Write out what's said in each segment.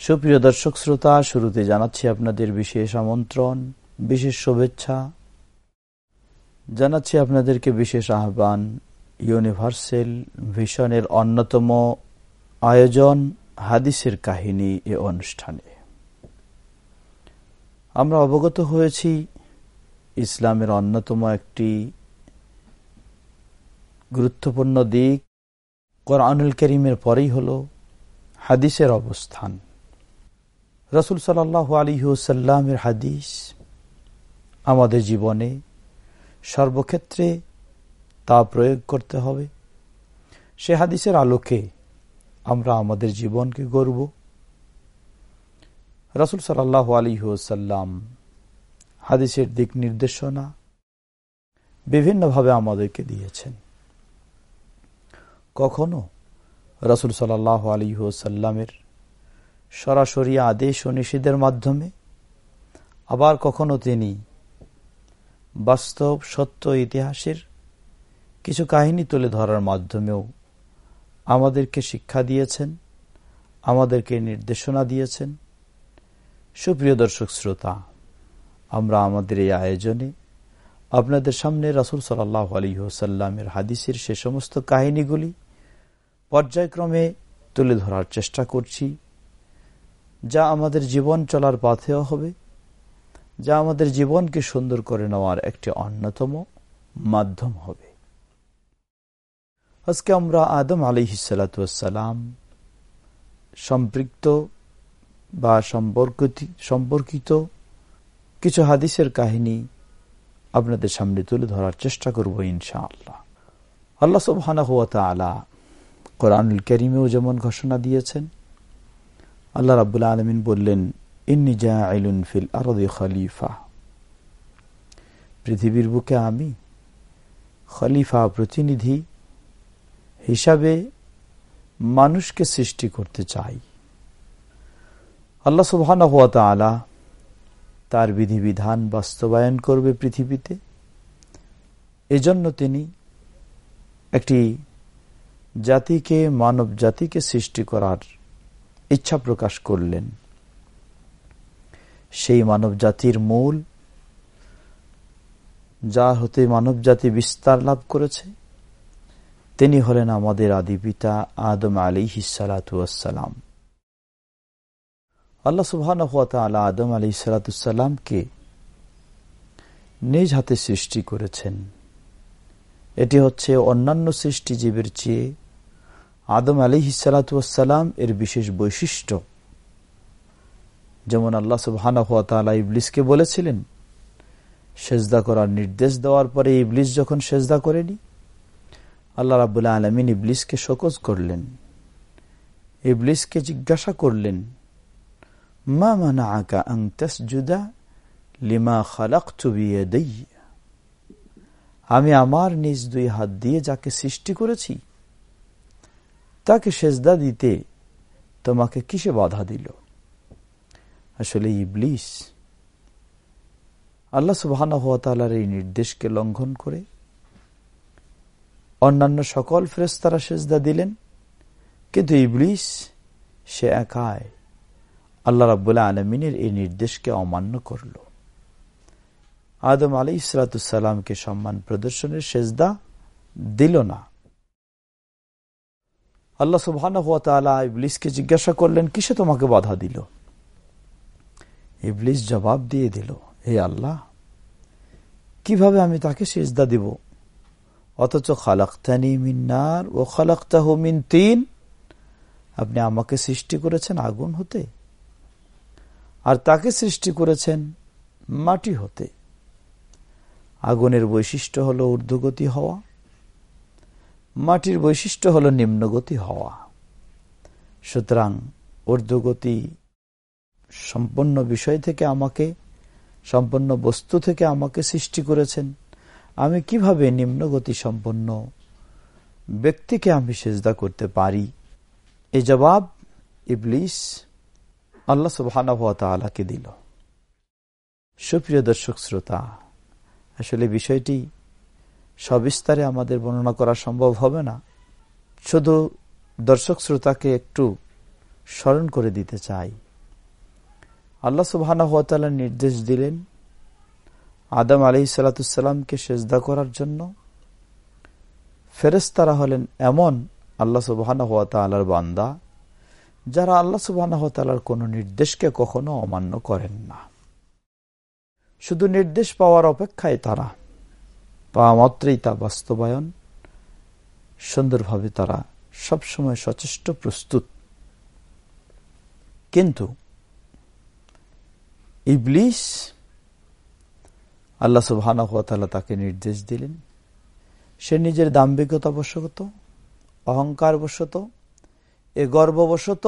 সুপ্রিয় দর্শক শ্রোতা, শুরুতে জানাচ্ছি আপনাদের বিশেষ আমন্ত্রণ, বিশেষ শুভেচ্ছা। জানাচ্ছি আপনাদেরকে বিশেষ আহ্বান, ইউনিভার্সাল ভিশনের অন্যতম আয়োজন হাদিসের কাহিনী এ অনুষ্ঠানে। আমরা অবগত হয়েছি ইসলামের অন্যতম একটি গুরুত্বপূর্ণ দিক কোরআনুল করিমের পরেই হল হাদিসের অবস্থান। রসুল সাল্লাহ আলী হুসাল্লামের হাদিস আমাদের জীবনে সর্বক্ষেত্রে তা প্রয়োগ করতে হবে। সে হাদিসের আলোকে আমরা আমাদের জীবনকে গড়ব। রসুল সাল্লাহ আলী সাল্লাম হাদিসের দিক নির্দেশনা বিভিন্নভাবে আমাদেরকে দিয়েছেন। কখনো রসুল সাল্লাহ আলী সাল্লামের সরাসরি আদেশ ও নিষেধের মাধ্যমে আবার কখনো তিনি বাস্তব সত্য ইতিহাসের কিছু কাহিনী তুলে ধরার মাধ্যমেও আমাদেরকে শিক্ষা দিয়েছেন, আমাদেরকে নির্দেশনা দিয়েছেন। সুপ্রিয় দর্শক শ্রোতা, আমরা আমাদের এই আয়োজনে আপনাদের সামনে রাসুল সাল্লাহ আলী হোসাল্লামের হাদিসের সে সমস্ত কাহিনীগুলি পর্যায়ক্রমে তুলে ধরার চেষ্টা করছি, যা আমাদের জীবন চলার পাথেও হবে, যা আমাদের জীবনকে সুন্দর করে নেওয়ার একটি অন্যতম মাধ্যম হবে। আজকে আমরা আদম আলী হিসালাতাম সম্পৃক্ত বা সম্পর্কিত কিছু হাদিসের কাহিনী আপনাদের সামনে তুলে ধরার চেষ্টা করব ইনশা আল্লাহ সুবহানা হুয়া তালা কোরআনুল করিমেও যেমন ঘোষণা দিয়েছেন, আল্লাহ রাবুল্লা আলমিন বললেন, ইন্নি জাইলুন ফিল আরদি খলিফা। পৃথিবীর বুকে আমি খলিফা প্রতিনিধি হিসাবে মানুষকে সৃষ্টি করতে চাই। আল্লাহ সুবহান আলা তার বিধিবিধান বাস্তবায়ন করবে পৃথিবীতে। এজন্য তিনি একটি জাতিকে, মানব জাতিকে সৃষ্টি করার ইচ্ছা প্রকাশ করলেন। সেই মানব জাতির মূল, যা হতে মানব জাতি বিস্তার লাভ করেছে, তিনি হলেন আমাদের আদি পিতা আদম আলী হিসালাতাম আল্লাহ সুবহান আদম আলী সালাতামকে নিজ হাতে সৃষ্টি করেছেন। এটি হচ্ছে অন্যান্য সৃষ্টিজীবের চেয়ে আদম আলী হিসালাতাম এর বিশেষ বৈশিষ্ট্য। যেমন আল্লাহ সুবাহানা ইবলিসকে বলেছিলেন, সেজদা করার নির্দেশ দেওয়ার পরে ইবলিস যখন সেজদা করেনি, আল্লাহ রাবুল্লাহ আলমিন ইবলিসকে শোকজ করলেন। ইবলিসকে জিজ্ঞাসা করলেন মা আকা লিমা খালাক আমি আমার নিজ দুই হাত দিয়ে যাকে সৃষ্টি করেছি, তাকে সেজদা দিতে তোমাকে কিসে বাধা দিল? আসলে ইবলিস আল্লাহ সুবাহর এই নির্দেশকে লঙ্ঘন করে অন্যান্য সকল ফেরেস্তারা সেজদা দিলেন, কিন্তু ইবলিস সে একায় আল্লাহ রাবুল্লাহ আলমিনের এই নির্দেশকে অমান্য করল। আদম আলী ইসরাতুসাল্লামকে সম্মান প্রদর্শনের সেজদা দিল না। আল্লাহ সুবাহ ইবলিসকে জিজ্ঞাসা করলেন, কিসে তোমাকে বাধা দিল? ইবলিস জবাব দিয়ে দিল, হে আল্লাহ, কীভাবে আমি তাকে সেজদা দিব? অথচ খালাক্তানি মিন্নার ও খালাক্তাহ মিন তিন। আপনি আমাকে সৃষ্টি করেছেন আগুন হতে। আর তাকে সৃষ্টি করেছেন মাটি হতে। আগুনের বৈশিষ্ট্য হল ঊর্ধ্বগতি হওয়া। মাটির বৈশিষ্ট্য হল নিম্নগতি হওয়া। সুতরাং ঊর্ধ্বগতি সম্পন্ন বিষয় থেকে আমাকে, সম্পন্ন বস্তু থেকে আমাকে সৃষ্টি করেছেন। আমি কীভাবে নিম্নগতি সম্পন্ন ব্যক্তিকে আমি সেজদা করতে পারি? এ জবাব ইবলিস আল্লাহ সুবাহানকে দিল। সুপ্রিয় দর্শক শ্রোতা, আসলে বিষয়টি সবিস্তারে আমাদের বর্ণনা করা সম্ভব হবে না। শুধু দর্শক শ্রোতাকে একটু স্মরণ করে দিতে চাই। আল্লাহ সুবাহানা নির্দেশ দিলেন আদম আলি সালাতামকে সেজদা করার জন্য। ফেরেস্তারা হলেন এমন আল্লাহ সুবাহানা হাত বান্দা যারা আল্লাহ তালার কোন নির্দেশকে কখনো অমান্য করেন না। শুধু নির্দেশ পাওয়ার অপেক্ষায় তারা পাওয়া মাত্রেই তা বাস্তবায়ন, সুন্দরভাবে তারা সবসময় সচেষ্ট, প্রস্তুত। কিন্তু ইবলিস আল্লাহ সুবহানা তাকে নির্দেশ দিলেন। সে নিজের দাম্ভিকতা বশত অহংকার বশত এ গর্ববশত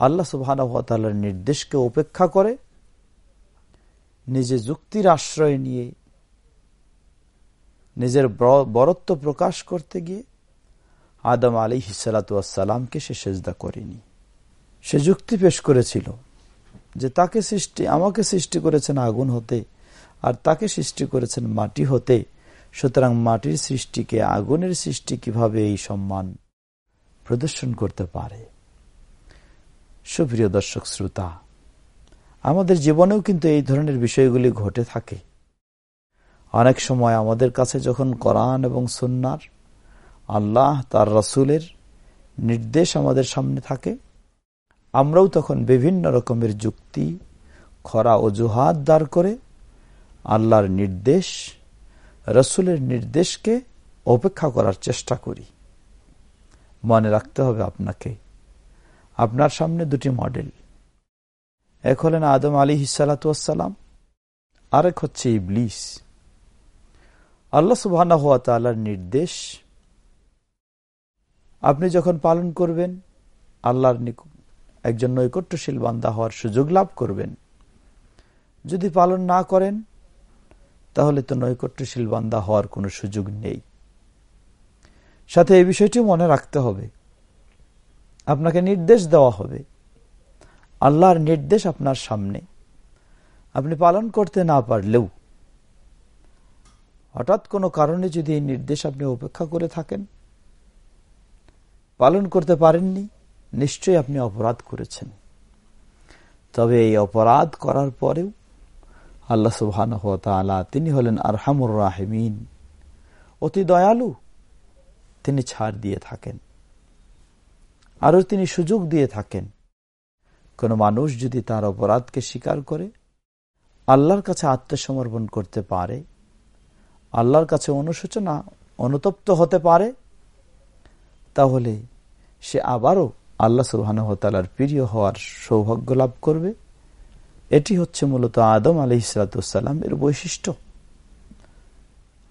আল্লাহ সুবাহানতালার নির্দেশকে উপেক্ষা করে, নিজে যুক্তির আশ্রয় নিয়ে, নিজের বরত্ব প্রকাশ করতে গিয়ে আদম আলী হিসালাতামকে সে সেজদা করেনি। সে যুক্তি পেশ করেছিল যে তাকে সৃষ্টি, আমাকে সৃষ্টি করেছেন আগুন হতে আর তাকে সৃষ্টি করেছেন মাটি হতে। সুতরাং মাটির সৃষ্টিকে আগুনের সৃষ্টি কীভাবে এই সম্মান প্রদর্শন করতে পারে। সুপ্রিয় দর্শক শ্রোতা, আমাদের জীবনেও কিন্তু এই ধরনের বিষয়গুলি ঘটে থাকে। অনেক সময় আমাদের কাছে যখন কোরআন এবং সন্ন্যার আল্লাহ তার রসুলের নির্দেশ আমাদের সামনে থাকে, আমরাও তখন বিভিন্ন রকমের যুক্তি, খরা অজুহাত দাঁড় করে আল্লাহর নির্দেশ, রসুলের নির্দেশকে অপেক্ষা করার চেষ্টা করি। মনে রাখতে হবে আপনাকে। আপনার সামনে দুটি মডেল। এক হলেন আদম আলী হিসালাতাম আরেক হচ্ছে ইবলিস। আল্লাহ সুবাহ নির্দেশ, আপনি যখন পালন করবেন, আল্লাহর একজন নৈকট্যশীল বান্দা হওয়ার সুযোগ লাভ করবেন। যদি পালন না করেন, তাহলে তো নৈকট্যশীল বান্দা হওয়ার কোনো সুযোগ নেই। সাথে এই বিষয়টি মনে রাখতে হবে। আপনাকে নির্দেশ দেওয়া হবে। আল্লাহর নির্দেশ আপনার সামনে। আপনি পালন করতে না পারলেও, হঠাৎ কোনো কারণে যদি এই নির্দেশ আপনি উপেক্ষা করে থাকেন, পালন করতে পারেননি, নিশ্চয়ই আপনি অপরাধ করেছেন। তবে এই অপরাধ করার পরেও আল্লাহ সুবহান তিনি হলেন আরহামুর রাহেমিন। অতি দয়ালু তিনি ছাড় দিয়ে থাকেন। আরও তিনি সুযোগ দিয়ে থাকেন। কোন মানুষ যদি তার অপরাধকে স্বীকার করে, আল্লাহর কাছে আত্মসমর্পণ করতে পারে, আল্লাহর কাছে অনুশোচনা অনুতপ্ত হতে পারে, তাহলে সে আবারও আল্লাহ সুবাহর প্রিয় হওয়ার সৌভাগ্য লাভ করবে। এটি হচ্ছে মূলত আদম আলি ইসলাতাম এর বৈশিষ্ট্য।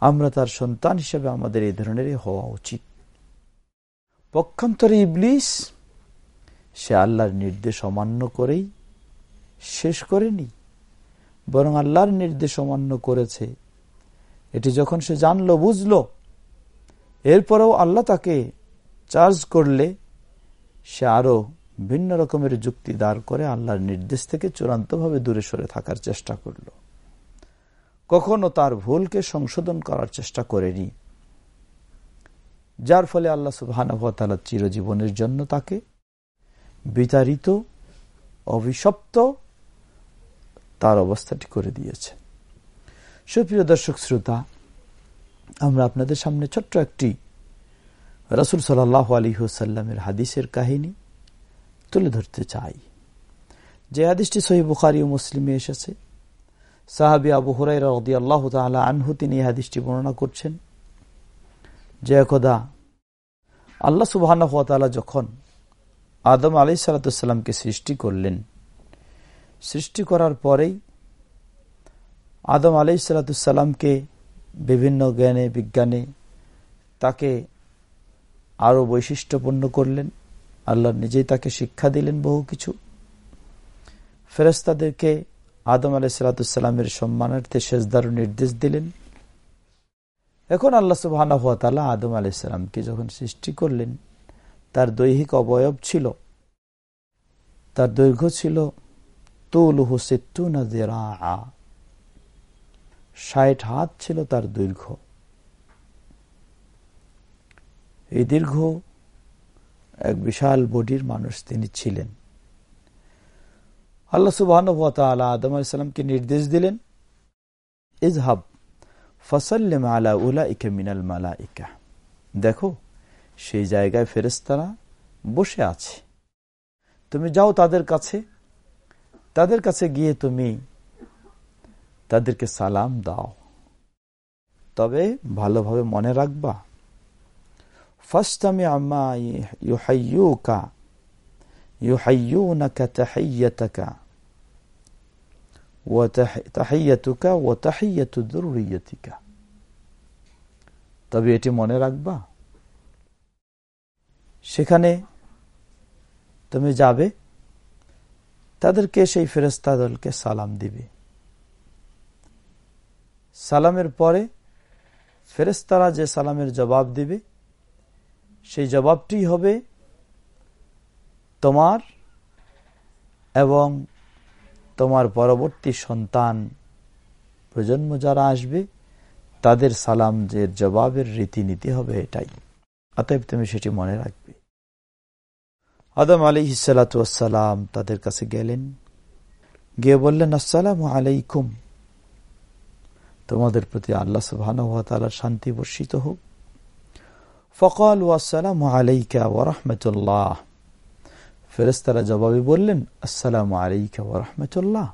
আমরা তার সন্তান হিসেবে আমাদের এই ধরনের হওয়া উচিত। পক্ষান্তরে ইবলিস, সে আল্লাহর নির্দেশ অমান্য করেই শেষ করেনি, বরং আল্লাহর নির্দেশ অমান্য করেছে। এটি যখন সে জানলো, বুঝলো, এরপরেও আল্লাহ তাকে চার্জ করলে সে আরও ভিন্ন রকমের যুক্তি দাঁড় করে আল্লাহর নির্দেশ থেকে চূড়ান্তভাবে দূরে সরে থাকার চেষ্টা করল। কখনো তার ভুলকে সংশোধন করার চেষ্টা করেনি। যার ফলে আল্লাহ সুবাহানবতালা চিরজীবনের জন্য তাকে বিতাড়িত, অভিশপ্ত তার অবস্থাটি করে দিয়েছে। সুপ্রিয় দর্শক শ্রোতা, আমরা আপনাদের সামনে ছোট্ট একটি রসুল সাল্লাহ আলী হুসাল্লামের হাদিসের কাহিনী তুলে ধরতে চাই। যে হাদিসটি সহি বুখারি ও মুসলিমে এসেছে। সাহাবি আবু হুরাই রদি আল্লাহ তালা আনহু তিনি হাদিসটি বর্ণনা করছেন যে একদা আল্লাহ সুবাহ যখন আদম আলি সালাতামকে সৃষ্টি করলেন, সৃষ্টি করার পরেই আদম আলাই সালাতামকে বিভিন্ন জ্ঞানে, বিজ্ঞানে তাকে আরও বৈশিষ্ট্যপূর্ণ করলেন। আল্লাহ নিজেই তাকে শিক্ষা দিলেন বহু কিছু। ফেরেস্তাদেরকে আদম আলাই সালাতামের সম্মানার্থে শেষদারও নির্দেশ দিলেন। এখন আল্লাহ সুবাহ আদম আলাইসালামকে যখন সৃষ্টি করলেন, তার দৈহিক অবয়ব ছিল, তার দৈর্ঘ্য ছিল তুলুহু সিত্তুনা ষাট হাত ছিল তার দৈর্ঘ্য। এই দীর্ঘ এক বিশাল বডির মানুষ তিনি ছিলেন। আল্লাহ সুবাহ আদম আলাইসালামকে নির্দেশ দিলেন ইজহাব ফসল্লেম আলা উলা ইকে মিনাল মালা ইকা দেখো, সেই জায়গায় ফেরেস্তারা বসে আছে। তুমি যাও তাদের কাছে তাদের কাছে গিয়ে তুমি তাদেরকে সালাম দাও। তবে ভালোভাবে মনে রাখবা ফার্স্ট আমি আম্মা ইউহাইয়ুকা তাহাইয়াতাকা তাহাইয়াতুকা ও তাহাইয়াতু দুরিয়তিকা তবে এটি মনে রাখবা, সেখানে তুমি যাবে, তাদেরকে সেই ফেরস্তা দলকে সালাম দিবে। সালামের পরে ফেরেস্তারা যে সালামের জবাব দিবে, সেই জবাবটি হবে তোমার এবং তোমার পরবর্তী সন্তান প্রজন্ম যারা আসবে, তাদের সালাম যে জবাবের রীতিনীতি হবে এটাই। অতএব তুমি সেটি মনে রাখবে। আদম আলী হিসালাতাম তাদের কাছে গেলেন। গিয়ে বললেন, আসসালাম আলাইকুম। তোমাদের প্রতি আল্লাহ সুবাহ শান্তি বর্ষিত হোক। ফকাল ওয়াসালাম আলাইকা ওরহমতুল্লাহ ফেরেস্তারা জবাবে বললেন, আসসালাম আলাইকা ওরহমতুল্লাহ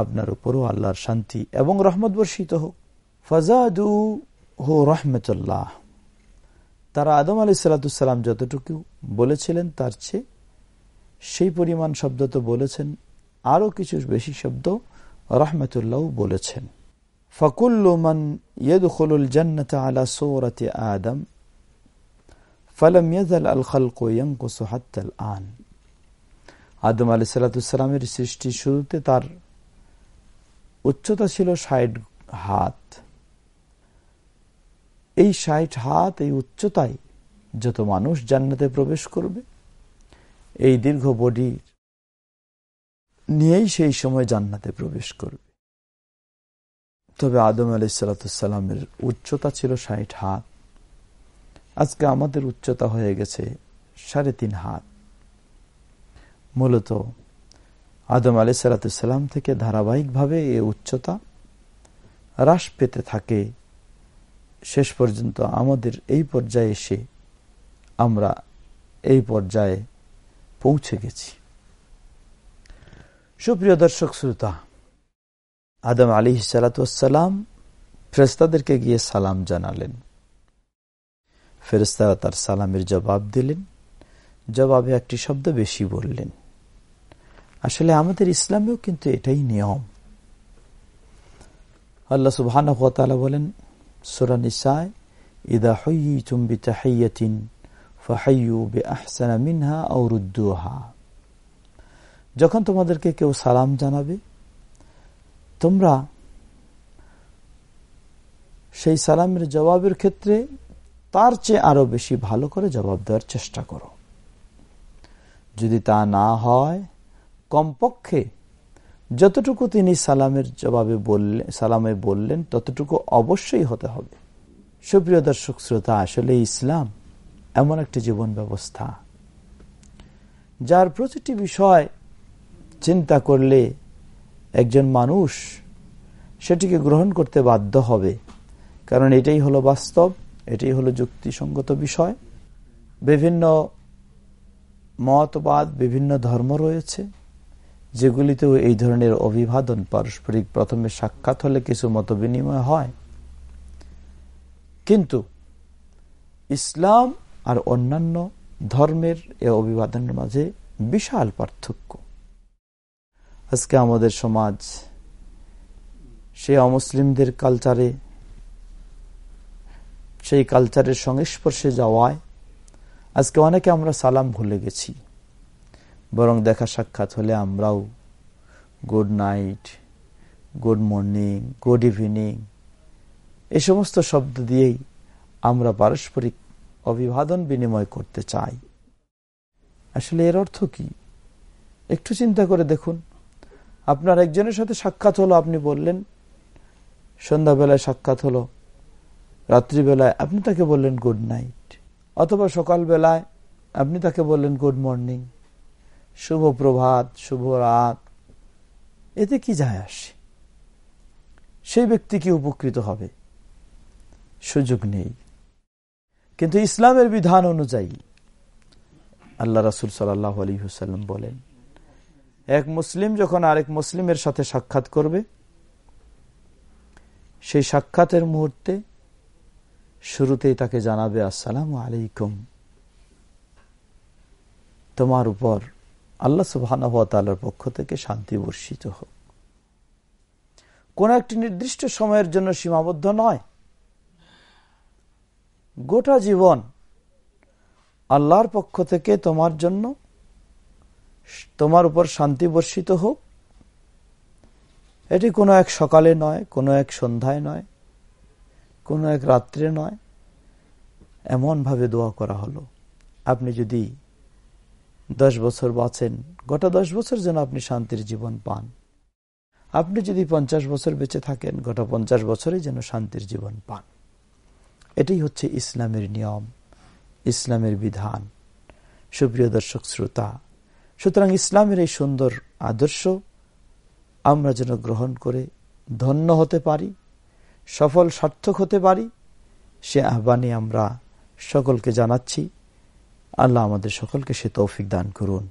আপনার উপরও আল্লাহর শান্তি এবং রহমত বর্ষিত হোক। ফজাদু হো রহমতুল্লাহ। তারা আদম আলি সাল্লাতুসাল্লাম যতটুকু বলেছিলেন তার চেয়ে সেই পরিমাণ শব্দ তো বলেছেন, আরও কিছু বেশি শব্দ রহমতুল্লাহ বলেছেন। ফকুল্লুমান ইয়দুল জান্নাত আলা সৌরতে আদম, ফলম ইয়াজাল আল খালকো ইয়াঙ্কুসু হাত্তাল আন। আদম আলি সাল্লাতুসাল্লামের সৃষ্টি শুরুতে তার উচ্চতা ছিল ষাট হাত। এই ষাট হাত, এই উচ্চতায় যত মানুষ জান্নাতে প্রবেশ করবে, এই দীর্ঘ বডির নিয়েই সেই সময় জান্নাতে প্রবেশ করবে। তবে আদম আলাইসালামের উচ্চতা ছিল ষাট হাত। আজকে আমাদের উচ্চতা হয়ে গেছে সাড়ে তিন হাত। মূলত আদম আলি সালাতাম থেকে ধারাবাহিকভাবে এ উচ্চতা হ্রাস পেতে থাকে। শেষ পর্যন্ত আমাদের এই পর্যায়ে এসে আমরা এই পর্যায়ে পৌঁছে গেছি। সুপ্রিয় দর্শক শ্রোতা, আদম আলী সালাতাম ফেরেস্তাদেরকে গিয়ে সালাম জানালেন। ফেরেস্তারা তার সালামের জবাব দিলেন। জবাবে একটি শব্দ বেশি বললেন। আসলে আমাদের ইসলামেও কিন্তু এটাই নিয়ম। আল্লাহ সুবাহ বলেন, সুরা নিসায়, ইদা হইয়ুম বিতাহাইয়াতিন ফাহাইয়ু বে আহসানা মিনহা রুদ্দুহা। যখন তোমাদেরকে কেউ সালাম জানাবে, তোমরা সেই সালামের জবাবের ক্ষেত্রে তার চেয়ে আরও বেশি ভালো করে জবাব দেওয়ার চেষ্টা করো। যদি তা না হয় কমপক্ষে যতটুকু তিনি সালামের জবাবে বললেন সালামে বললেন, ততটুকু অবশ্যই হতে হবে। সুপ্রিয় দর্শক শ্রোতা, আসলে ইসলাম এমন একটি জীবন ব্যবস্থা, যার প্রতিটি বিষয় চিন্তা করলে একজন মানুষ সেটিকে গ্রহণ করতে বাধ্য হবে। কারণ এটাই হলো বাস্তব, এটাই হলো যুক্তিসঙ্গত বিষয়। বিভিন্ন মতবাদ, বিভিন্ন ধর্ম রয়েছে। যেগুলিতেও এই ধরনের অভিবাদন পারস্পরিক প্রথমে সাক্ষাৎ হলে কিছু মত বিনিময় হয়। কিন্তু ইসলাম আর অন্যান্য ধর্মের এ অভিবাদনের মাঝে বিশাল পার্থক্য। আজকে আমাদের সমাজ, সেই অমুসলিমদের কালচারে, সেই কালচারের সংস্পর্শে যাওয়ায় আজকে অনেকে আমরা সালাম ভুলে গেছি। বরং দেখা সাক্ষাৎ হলে আমরাও good night good morning good evening এ সমস্ত শব্দ দিয়েই আমরা পারস্পরিক অভিবাদন বিনিময় করতে চাই। আসলে এর অর্থ কি? একটু চিন্তা করে দেখুন। আপনার একজনের সাথে সাক্ষাৎ হলো, আপনি বললেন, সন্ধ্যাবেলায় সাক্ষাৎ হলো, রাত্রিবেলায় আপনি তাকে বললেন গুড নাইট অথবা সকালবেলায় আপনি তাকে বললেন গুড মর্নিং শুভ প্রভাত, শুভ রাত। এতে কি যায় আসে? সেই ব্যক্তি কি উপকৃত হবে? সুযোগ নেই। কিন্তু ইসলামের বিধান অনুযায়ী আল্লাহ রাসুল সাল্লাহ আলী হুসাল্লাম বলেন, এক মুসলিম যখন আরেক মুসলিমের সাথে সাক্ষাৎ করবে, সেই সাক্ষাতের মুহূর্তে শুরুতেই তাকে জানাবে, আসসালাম আলাইকুম। তোমার উপর আল্লাহ সুবাহর পক্ষ থেকে শান্তি বর্ষিত হোক। কোন একটি নির্দিষ্ট সময়ের জন্য সীমাবদ্ধ নয়। গোটা জীবন আল্লাহর পক্ষ থেকে তোমার জন্য তোমার উপর শান্তি বর্ষিত হোক। এটি কোনো এক সকালে নয়, কোনো এক সন্ধ্যায় নয়, কোনো এক রাত্রে নয়। এমনভাবে দোয়া করা হলো। আপনি যদি দশ বছর বাঁচেন। গোটা দশ বছর যেন আপনি শান্তির জীবন পান। আপনি যদি পঞ্চাশ বছর বেঁচে থাকেন, গোটা পঞ্চাশ বছরে যেন শান্তির জীবন পান। এটাই হচ্ছে ইসলামের নিয়ম, ইসলামের বিধান। সুপ্রিয় দর্শক শ্রোতা, সুতরাং ইসলামের এই সুন্দর আদর্শ আমরা যেন গ্রহণ করে ধন্য হতে পারি, সফল সার্থক হতে পারি, সে আহ্বানে আমরা সকলকে জানাচ্ছি। আল্লাহ আমাদের সকলকে সে তৌফিক দান করুন।